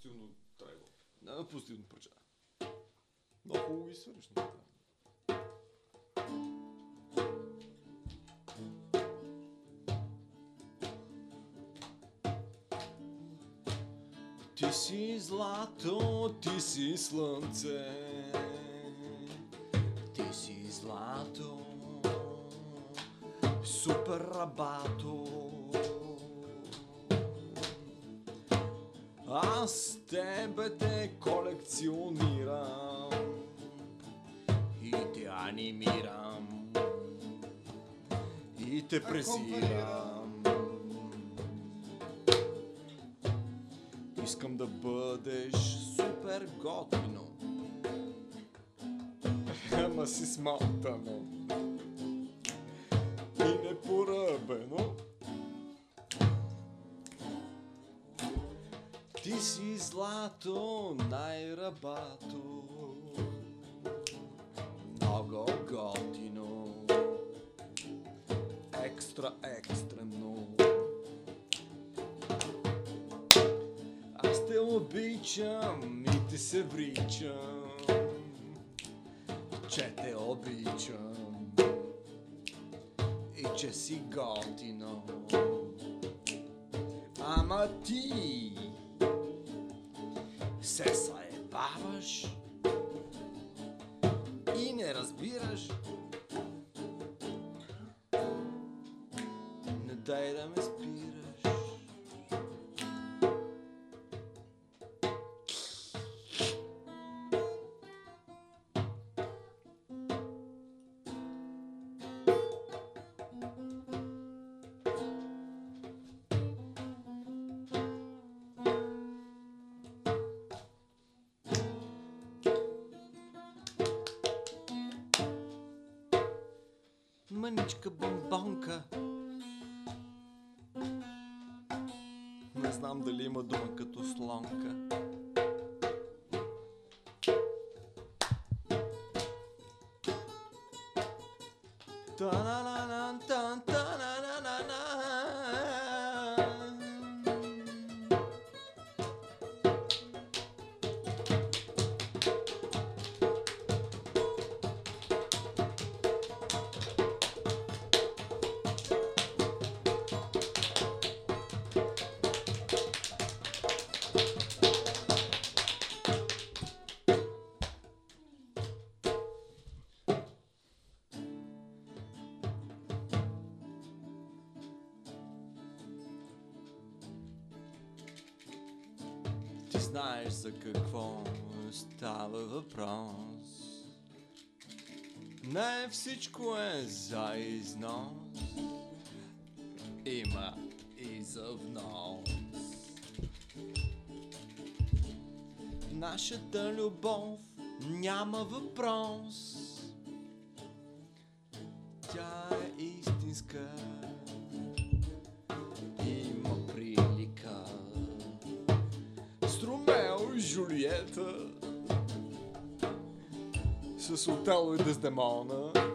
позитивно трайво. Да, позитивно проча. Много хубаво ги свършиш нещата. Ти си злато, ти си слънце. Ти си злато, супер рабато. Аз тебе те колекционирам и те анимирам и те презирам. Искам да бъдеш супер готино. Ама си смалтано. Ти си злато, най-рабато. Много готино. Екстра, екстрено. Аз те обичам и ти се вричам, че те обичам и че си готино. Ама ти се заебаваш и не разбираш. Не дай да ме спираш. Мъничка бомбонка. Не знам дали има дума като слонка. Та-на-на-на, знаеш за какво става въпрос. Не всичко е за износ. Има и за внос. Нашата любов няма въпрос. Тя е истинска. Juliette. Ce sont Tower de Demona.